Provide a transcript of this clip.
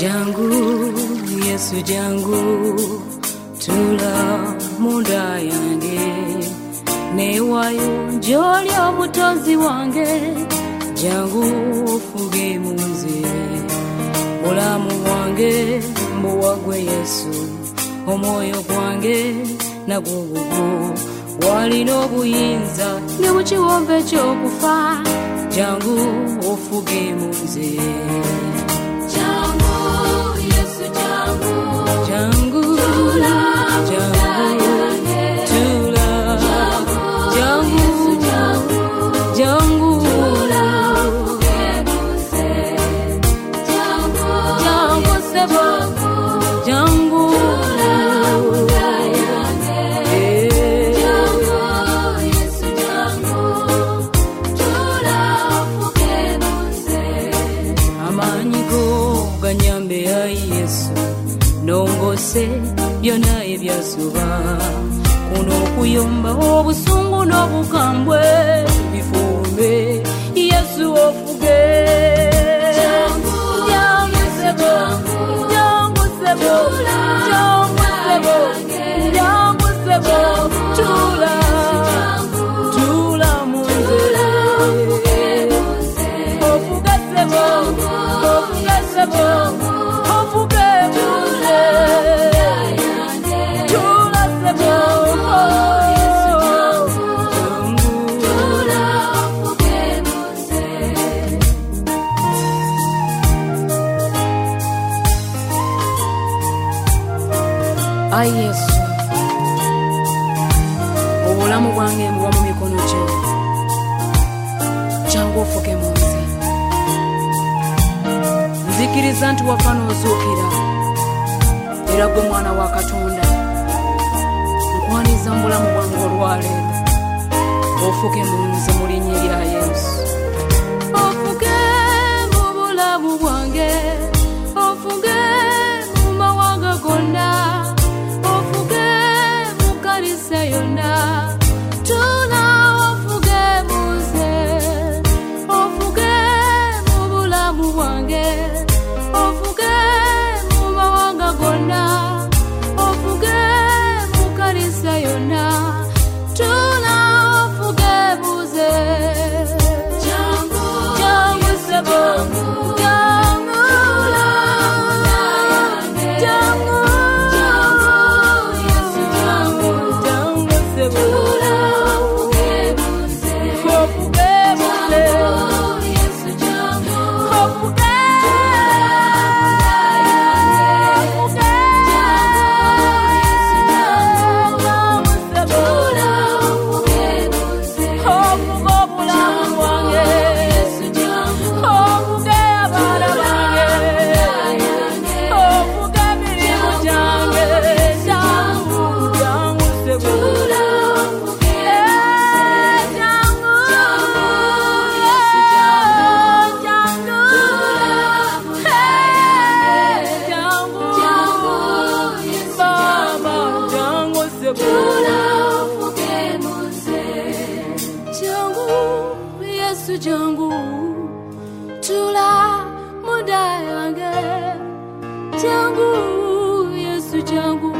jangu yesu jangu tula munda yange. Newayo njoli obutozi wange jangu ofuge munze. Bulamu bwange mbuwagwe yesu omwoyo gwange nagugugu walina obuyinza ne bukiwombe ekyokufa jangu ofuge munze. jangu byonna ebyasuba kuno okuyomba obusungu n'obukambwe bifumbe yesu ofuge Ai Yesu, obulamu bwange mbuwa mu mikono gyo jangu ofuge mu nze. Nzikiriza nti wafa n'ozuukira. Era gwe mwana wa katonda. Nkwaniza mu bulamu bwange olwaleero ofuge mu nze mu linnya erya yesu yesu jangu tula muda yange jangu yesu jangu.